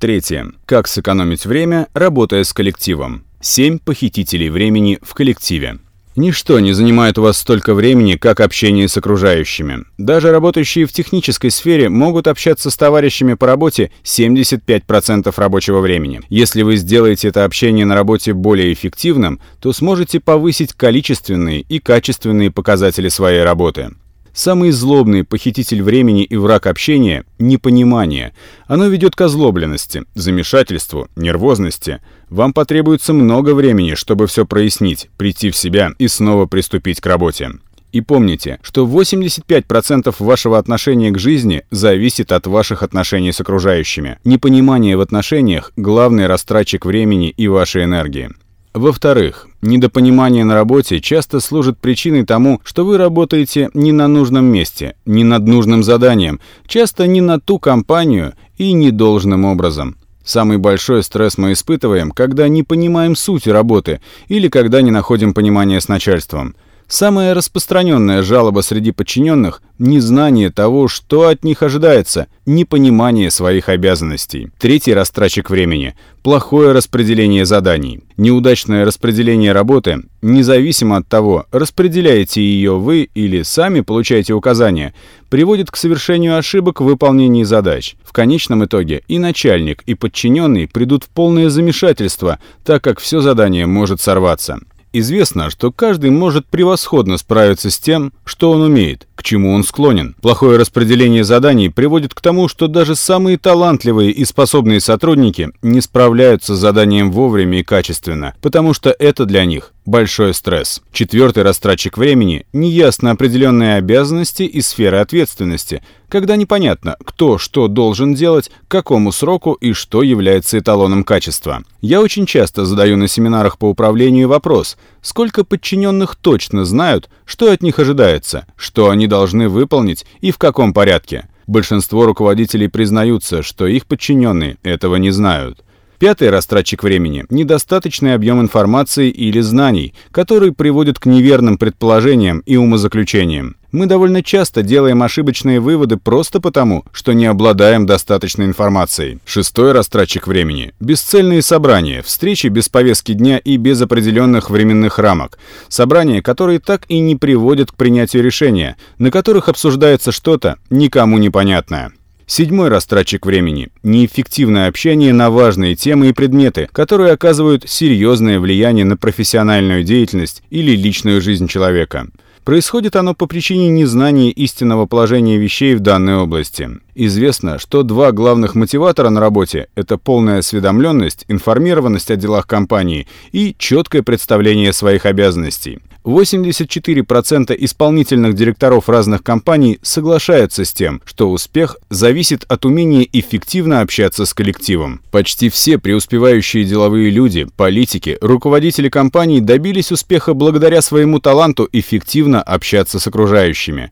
Третье. Как сэкономить время, работая с коллективом. 7 похитителей времени в коллективе. Ничто не занимает у вас столько времени, как общение с окружающими. Даже работающие в технической сфере могут общаться с товарищами по работе 75% рабочего времени. Если вы сделаете это общение на работе более эффективным, то сможете повысить количественные и качественные показатели своей работы. Самый злобный похититель времени и враг общения – непонимание. Оно ведет к озлобленности, замешательству, нервозности. Вам потребуется много времени, чтобы все прояснить, прийти в себя и снова приступить к работе. И помните, что 85% вашего отношения к жизни зависит от ваших отношений с окружающими. Непонимание в отношениях – главный растратчик времени и вашей энергии. Во-вторых, недопонимание на работе часто служит причиной тому, что вы работаете не на нужном месте, не над нужным заданием, часто не на ту компанию и не должным образом. Самый большой стресс мы испытываем, когда не понимаем сути работы или когда не находим понимания с начальством – Самая распространенная жалоба среди подчиненных – незнание того, что от них ожидается, непонимание своих обязанностей. Третий растрачек времени – плохое распределение заданий. Неудачное распределение работы, независимо от того, распределяете ее вы или сами получаете указания, приводит к совершению ошибок в выполнении задач. В конечном итоге и начальник, и подчиненный придут в полное замешательство, так как все задание может сорваться. Известно, что каждый может превосходно справиться с тем, что он умеет, к чему он склонен. Плохое распределение заданий приводит к тому, что даже самые талантливые и способные сотрудники не справляются с заданием вовремя и качественно, потому что это для них большой стресс. Четвертый растратчик времени – неясно определенные обязанности и сферы ответственности, когда непонятно, кто что должен делать, к какому сроку и что является эталоном качества. Я очень часто задаю на семинарах по управлению вопрос, сколько подчиненных точно знают, что от них ожидается, что они должны выполнить и в каком порядке. Большинство руководителей признаются, что их подчиненные этого не знают. Пятый растратчик времени – недостаточный объем информации или знаний, который приводит к неверным предположениям и умозаключениям. Мы довольно часто делаем ошибочные выводы просто потому, что не обладаем достаточной информацией. Шестой растратчик времени – бесцельные собрания, встречи без повестки дня и без определенных временных рамок. Собрания, которые так и не приводят к принятию решения, на которых обсуждается что-то никому непонятное. Седьмой растратчик времени – неэффективное общение на важные темы и предметы, которые оказывают серьезное влияние на профессиональную деятельность или личную жизнь человека. Происходит оно по причине незнания истинного положения вещей в данной области. Известно, что два главных мотиватора на работе – это полная осведомленность, информированность о делах компании и четкое представление своих обязанностей. 84% исполнительных директоров разных компаний соглашаются с тем, что успех зависит от умения эффективно общаться с коллективом. Почти все преуспевающие деловые люди, политики, руководители компаний добились успеха благодаря своему таланту эффективно общаться с окружающими.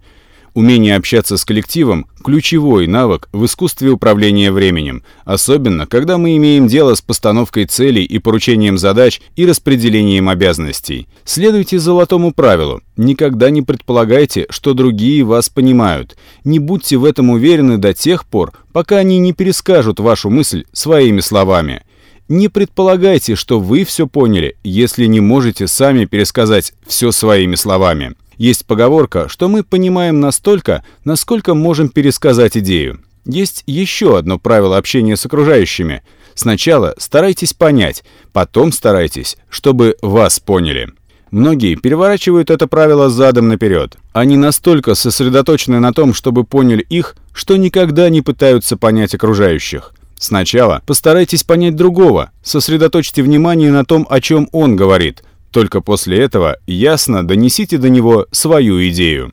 Умение общаться с коллективом – ключевой навык в искусстве управления временем, особенно когда мы имеем дело с постановкой целей и поручением задач и распределением обязанностей. Следуйте золотому правилу. Никогда не предполагайте, что другие вас понимают. Не будьте в этом уверены до тех пор, пока они не перескажут вашу мысль своими словами. Не предполагайте, что вы все поняли, если не можете сами пересказать все своими словами. Есть поговорка, что мы понимаем настолько, насколько можем пересказать идею. Есть еще одно правило общения с окружающими. Сначала старайтесь понять, потом старайтесь, чтобы вас поняли. Многие переворачивают это правило задом наперед. Они настолько сосредоточены на том, чтобы поняли их, что никогда не пытаются понять окружающих. Сначала постарайтесь понять другого, сосредоточьте внимание на том, о чем он говорит, только после этого ясно донесите до него свою идею.